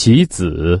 其子。